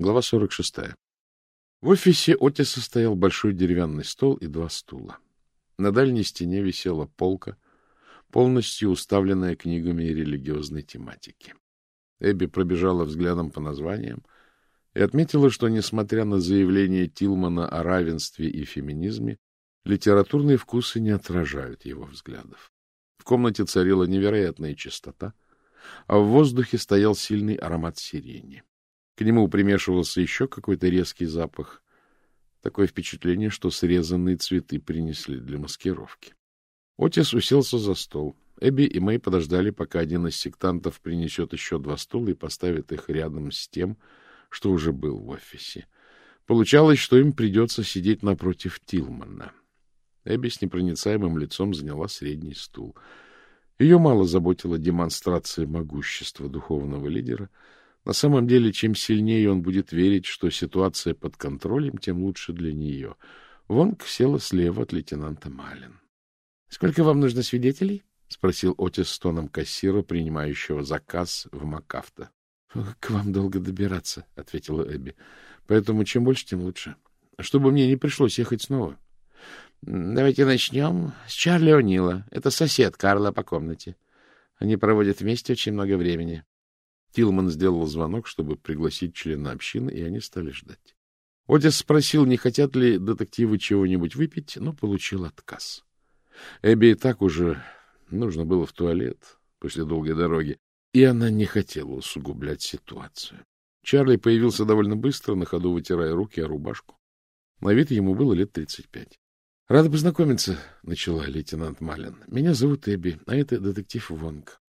Глава 46. В офисе Отиса стоял большой деревянный стол и два стула. На дальней стене висела полка, полностью уставленная книгами религиозной тематики. Эбби пробежала взглядом по названиям и отметила, что, несмотря на заявление Тилмана о равенстве и феминизме, литературные вкусы не отражают его взглядов. В комнате царила невероятная чистота, а в воздухе стоял сильный аромат сирени. К нему примешивался еще какой-то резкий запах. Такое впечатление, что срезанные цветы принесли для маскировки. Отис уселся за стол. Эбби и Мэй подождали, пока один из сектантов принесет еще два стула и поставит их рядом с тем, что уже был в офисе. Получалось, что им придется сидеть напротив Тилмана. Эбби с непроницаемым лицом заняла средний стул. Ее мало заботила демонстрация могущества духовного лидера — на самом деле, чем сильнее он будет верить, что ситуация под контролем, тем лучше для нее. Вонг села слева от лейтенанта Малин. — Сколько вам нужно свидетелей? — спросил Отис с тоном кассира, принимающего заказ в МакАвто. — К вам долго добираться, — ответила Эбби. — Поэтому чем больше, тем лучше. Чтобы мне не пришлось ехать снова. — Давайте начнем с Чарли О'Нила. Это сосед Карла по комнате. Они проводят вместе очень много времени. Тилман сделал звонок, чтобы пригласить члена общины, и они стали ждать. Отис спросил, не хотят ли детективы чего-нибудь выпить, но получил отказ. Эбби и так уже нужно было в туалет после долгой дороги, и она не хотела усугублять ситуацию. Чарли появился довольно быстро, на ходу вытирая руки о рубашку. На вид ему было лет тридцать пять. — Рада познакомиться, — начала лейтенант Малин. — Меня зовут Эбби, а это детектив Вонг.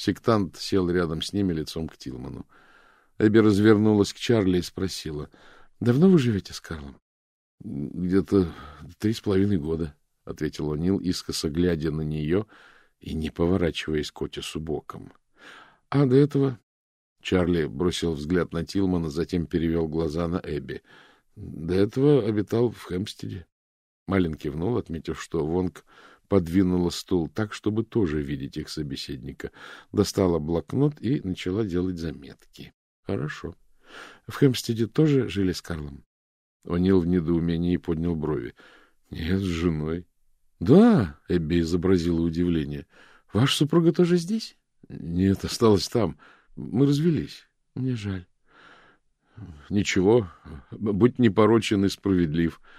Сектант сел рядом с ними лицом к Тилману. Эбби развернулась к Чарли и спросила. — Давно вы живете с Карлом? — Где-то три с половиной года, — ответил О'Нил, искоса глядя на нее и не поворачиваясь к Отису боком. — А до этого... Чарли бросил взгляд на Тилмана, затем перевел глаза на Эбби. До этого обитал в Хэмстеде. Малин кивнул, отметив, что Вонг подвинула стул так, чтобы тоже видеть их собеседника, достала блокнот и начала делать заметки. — Хорошо. В Хэмстеде тоже жили с Карлом? Онил в недоумении поднял брови. — Нет, с женой. — Да, — Эбби изобразила удивление. — Ваша супруга тоже здесь? — Нет, осталась там. Мы развелись. — Мне жаль. — Ничего. Будь непорочен и справедлив. —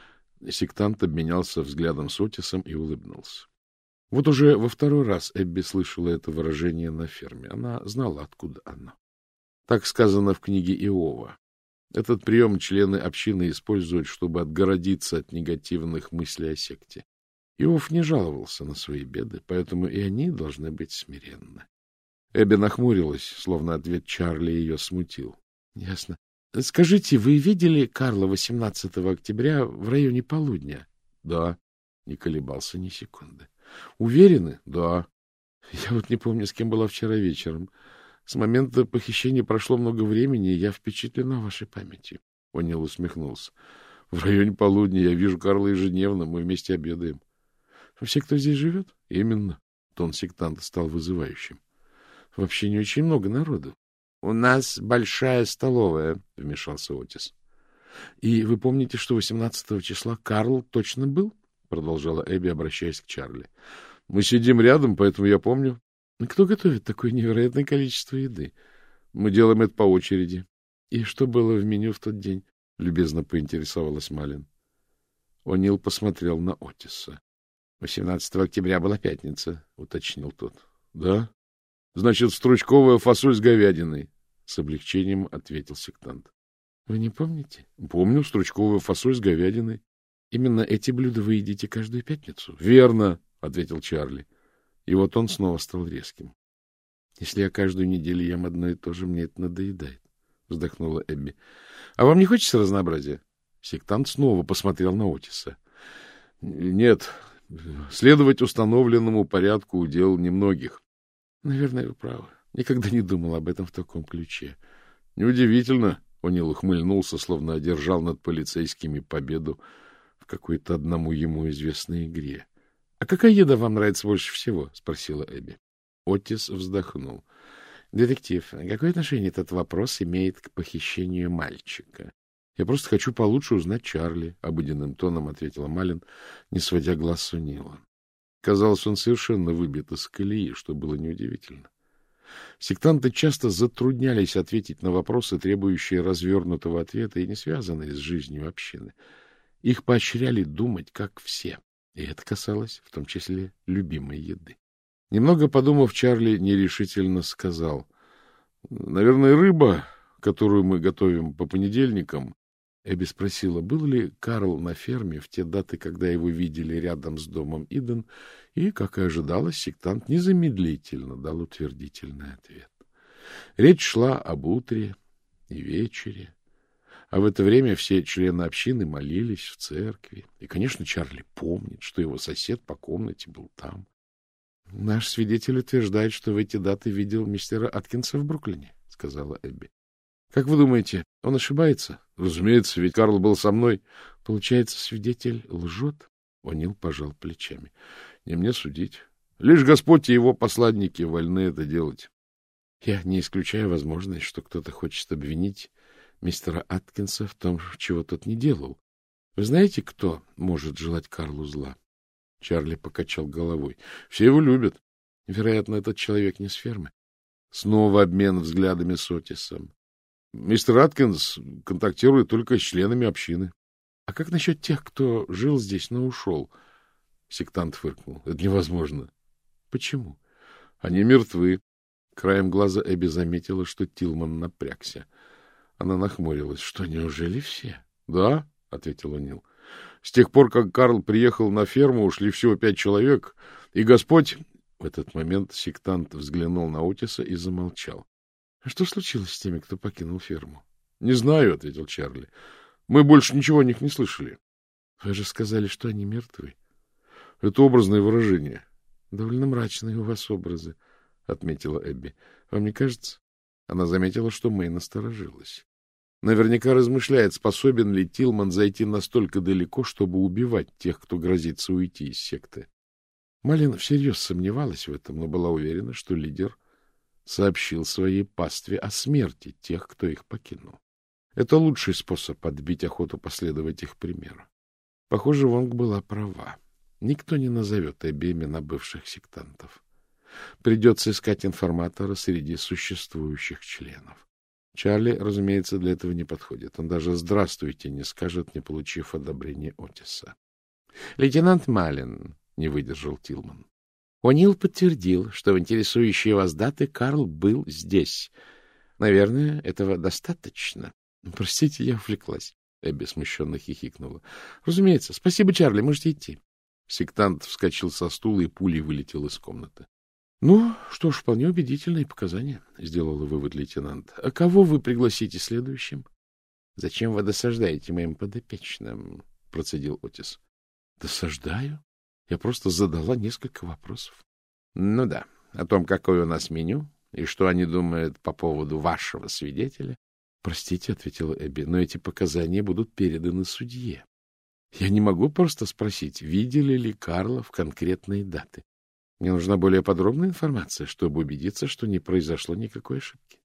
Сектант обменялся взглядом с Отисом и улыбнулся. Вот уже во второй раз Эбби слышала это выражение на ферме. Она знала, откуда оно. Так сказано в книге Иова. Этот прием члены общины используют, чтобы отгородиться от негативных мыслей о секте. Иов не жаловался на свои беды, поэтому и они должны быть смиренны. Эбби нахмурилась, словно ответ Чарли ее смутил. — Ясно. — Скажите, вы видели Карла 18 октября в районе полудня? — Да. Не колебался ни секунды. — Уверены? — Да. — Я вот не помню, с кем была вчера вечером. С момента похищения прошло много времени, и я впечатлена вашей памятью. Онил усмехнулся. — В районе полудня я вижу Карла ежедневно, мы вместе обедаем. — Все, кто здесь живет? — Именно. Тон сектанта стал вызывающим. — Вообще не очень много народу. — У нас большая столовая, — вмешался Отис. — И вы помните, что 18 числа Карл точно был? — продолжала Эбби, обращаясь к Чарли. — Мы сидим рядом, поэтому я помню. — Кто готовит такое невероятное количество еды? — Мы делаем это по очереди. — И что было в меню в тот день? — любезно поинтересовалась Малин. О'Нил посмотрел на Отиса. — 18 октября была пятница, — уточнил тот. — Да? Значит, стручковая фасоль с говядиной. С облегчением ответил сектант. — Вы не помните? — Помню, стручковая фасоль с говядиной. — Именно эти блюда вы едите каждую пятницу? — Верно, — ответил Чарли. И вот он снова стал резким. — Если я каждую неделю ем одно и то же, мне это надоедает, — вздохнула Эбби. — А вам не хочется разнообразия? Сектант снова посмотрел на Отиса. — Нет, следовать установленному порядку удел немногих. — Наверное, вы правы. Никогда не думал об этом в таком ключе. — Неудивительно, — Онил ухмыльнулся, словно одержал над полицейскими победу в какой-то одному ему известной игре. — А какая еда вам нравится больше всего? — спросила Эбби. Отис вздохнул. —— Детектив, какое отношение этот вопрос имеет к похищению мальчика? — Я просто хочу получше узнать Чарли, — обыденным тоном ответила Малин, не сводя глаз с Унила. Казалось, он совершенно выбит из колеи, что было неудивительно. Сектанты часто затруднялись ответить на вопросы, требующие развернутого ответа и не связанные с жизнью общины. Их поощряли думать, как все, и это касалось в том числе любимой еды. Немного подумав, Чарли нерешительно сказал, — Наверное, рыба, которую мы готовим по понедельникам, Эбби спросила, был ли Карл на ферме в те даты, когда его видели рядом с домом Иден, и, как и ожидалось, сектант незамедлительно дал утвердительный ответ. Речь шла об утре и вечере, а в это время все члены общины молились в церкви. И, конечно, Чарли помнит, что его сосед по комнате был там. — Наш свидетель утверждает, что в эти даты видел мистера Аткинса в Бруклине, — сказала Эбби. Как вы думаете, он ошибается? Разумеется, ведь Карл был со мной. Получается, свидетель лжет? Онил пожал плечами. Не мне судить. Лишь Господь и его посланники вольны это делать. Я не исключаю возможность, что кто-то хочет обвинить мистера Аткинса в том, чего тот не делал. Вы знаете, кто может желать Карлу зла? Чарли покачал головой. Все его любят. Вероятно, этот человек не с фермы. Снова обмен взглядами с Отисом. Мистер Аткинс контактирует только с членами общины. — А как насчет тех, кто жил здесь, но ушел? Сектант фыркнул. — Это невозможно. — Почему? — Они мертвы. Краем глаза Эбби заметила, что Тилман напрягся. Она нахмурилась. — Что, неужели все? — Да, — ответил Нил. — С тех пор, как Карл приехал на ферму, ушли всего пять человек, и Господь... В этот момент сектант взглянул на Утиса и замолчал. — что случилось с теми, кто покинул ферму? — Не знаю, — ответил Чарли. — Мы больше ничего о них не слышали. — Вы же сказали, что они мертвы. — Это образное выражение. — Довольно мрачные у вас образы, — отметила Эбби. — Вам не кажется? Она заметила, что Мэй насторожилась. Наверняка размышляет, способен ли Тилман зайти настолько далеко, чтобы убивать тех, кто грозится уйти из секты. Малин всерьез сомневалась в этом, но была уверена, что лидер сообщил своей пастве о смерти тех, кто их покинул. Это лучший способ отбить охоту последовать их примеру. Похоже, Вонг была права. Никто не назовет Эбби имена бывших сектантов. Придется искать информатора среди существующих членов. Чарли, разумеется, для этого не подходит. Он даже «здравствуйте» не скажет, не получив одобрения Отиса. — Лейтенант Малин, — не выдержал Тилман. О'Нил подтвердил, что в интересующие вас даты Карл был здесь. Наверное, этого достаточно. — Простите, я увлеклась. Эбби смущенно хихикнула. — Разумеется. Спасибо, Чарли, можете идти. Сектант вскочил со стула и пулей вылетел из комнаты. — Ну, что ж, вполне убедительные показания, — сделала вывод лейтенант. — А кого вы пригласите следующим? — Зачем вы досаждаете моим подопечным? — процедил Отис. — Досаждаю? Я просто задала несколько вопросов. — Ну да, о том, какое у нас меню и что они думают по поводу вашего свидетеля. — Простите, — ответила Эбби, — но эти показания будут переданы судье. Я не могу просто спросить, видели ли Карла в конкретные даты. Мне нужна более подробная информация, чтобы убедиться, что не произошло никакой ошибки.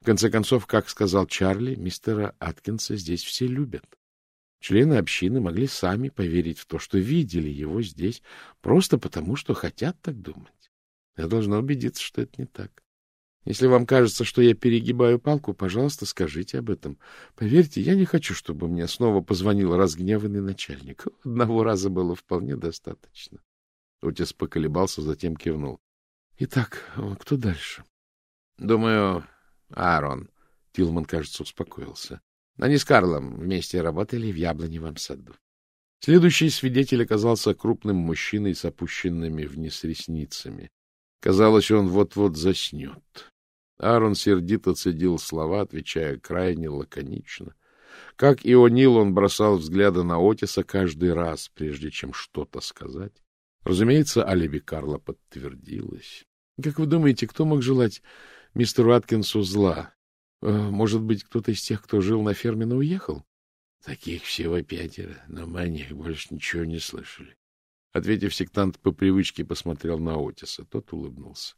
В конце концов, как сказал Чарли, мистера Аткинса здесь все любят. Члены общины могли сами поверить в то, что видели его здесь, просто потому, что хотят так думать. Я должна убедиться, что это не так. Если вам кажется, что я перегибаю палку, пожалуйста, скажите об этом. Поверьте, я не хочу, чтобы мне снова позвонил разгневанный начальник. Одного раза было вполне достаточно. Утис поколебался, затем кивнул. — Итак, кто дальше? — Думаю, Аарон. Тилман, кажется, успокоился. Они с Карлом вместе работали в яблоневом саду. Следующий свидетель оказался крупным мужчиной с опущенными вниз ресницами. Казалось, он вот-вот заснет. Аарон сердито цедил слова, отвечая крайне лаконично. Как и О'Нил, он бросал взгляды на Отиса каждый раз, прежде чем что-то сказать. Разумеется, алиби Карла подтвердилось. Как вы думаете, кто мог желать мистеру Аткинсу зла? Э, может быть, кто-то из тех, кто жил на ферме, но уехал? Таких всего пятеро, но мы о них больше ничего не слышали. Ответив, сектант по привычке посмотрел на Отиса. Тот улыбнулся.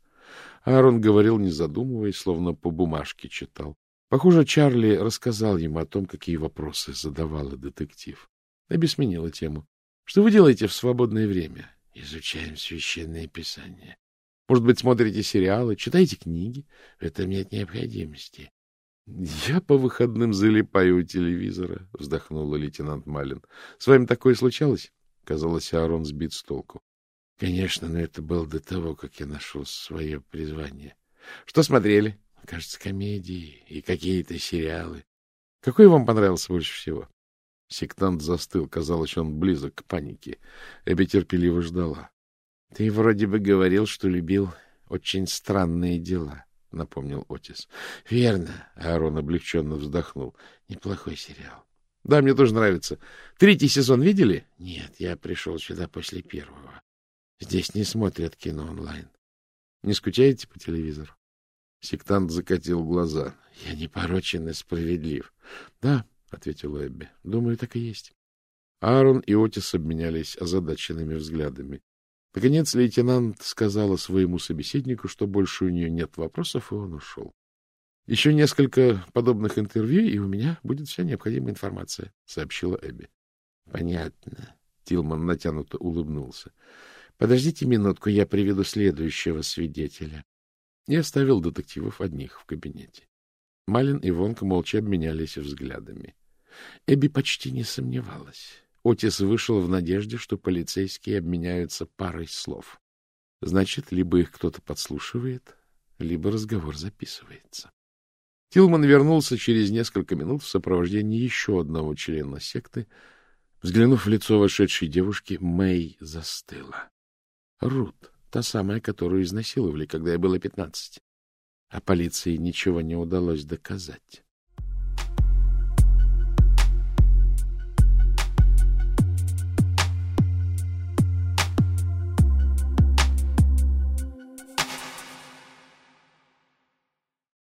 Аарон говорил, не задумываясь, словно по бумажке читал. Похоже, Чарли рассказал ему о том, какие вопросы задавала детектив. Эбби тему. — Что вы делаете в свободное время? — Изучаем священное писание. Может быть, смотрите сериалы, читаете книги? В этом нет необходимости. — Я по выходным залипаю у телевизора, — вздохнула лейтенант Малин. — С вами такое случалось? Казалось, Аарон сбит с толку. — Конечно, но это было до того, как я нашел свое призвание. — Что смотрели? — Кажется, комедии и какие-то сериалы. — Какой вам понравился больше всего? Сектант застыл. Казалось, он близок к панике. Эбби терпеливо ждала. — Ты вроде бы говорил, что любил очень странные дела, — напомнил Отис. — Верно. Аарон облегченно вздохнул. — Неплохой сериал. — Да, мне тоже нравится. Третий сезон видели? — Нет, я пришел сюда после первого. Здесь не смотрят кино онлайн. — Не скучаете по телевизору? Сектант закатил глаза. — Я не порочен и справедлив. — Да, — ответила Эбби. — Думаю, так и есть. Аарон и Отис обменялись озадаченными взглядами. Наконец лейтенант сказала своему собеседнику, что больше у нее нет вопросов, и он ушел. — Еще несколько подобных интервью, и у меня будет вся необходимая информация, — сообщила Эбби. — Понятно. Тилман натянуто улыбнулся. — Подождите минутку, я приведу следующего свидетеля. И оставил детективов одних в кабинете. Малин и Вонка молча обменялись взглядами. Эбби почти не сомневалась. Отис вышел в надежде, что полицейские обменяются парой слов. Значит, либо их кто-то подслушивает, либо разговор записывается. Тилман вернулся через несколько минут в сопровождении еще одного члена секты. Взглянув в лицо вошедшей девушки, Мэй застыла. Рут, та самая, которую изнасиловали, когда я было пятнадцать. А полиции ничего не удалось доказать.